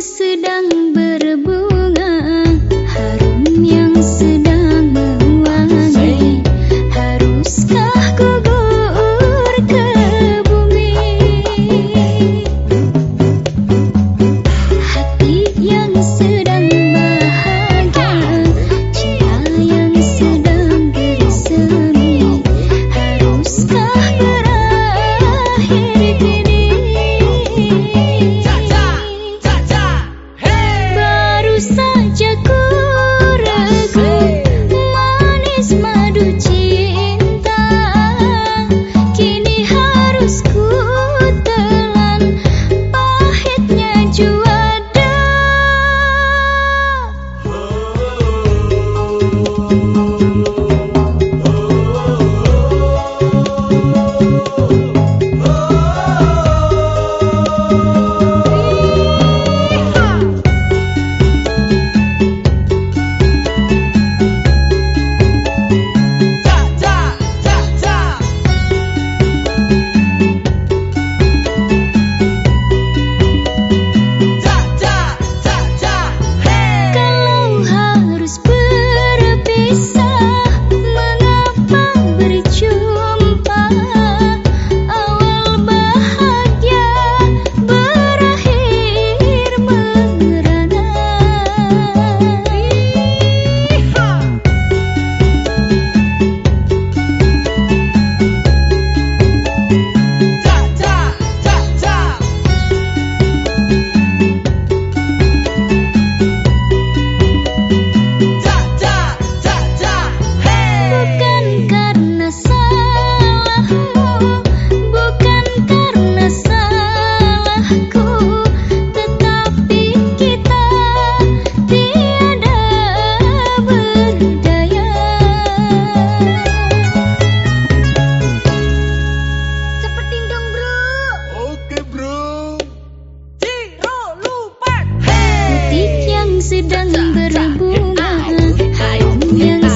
sedang berbunyi berbunga yang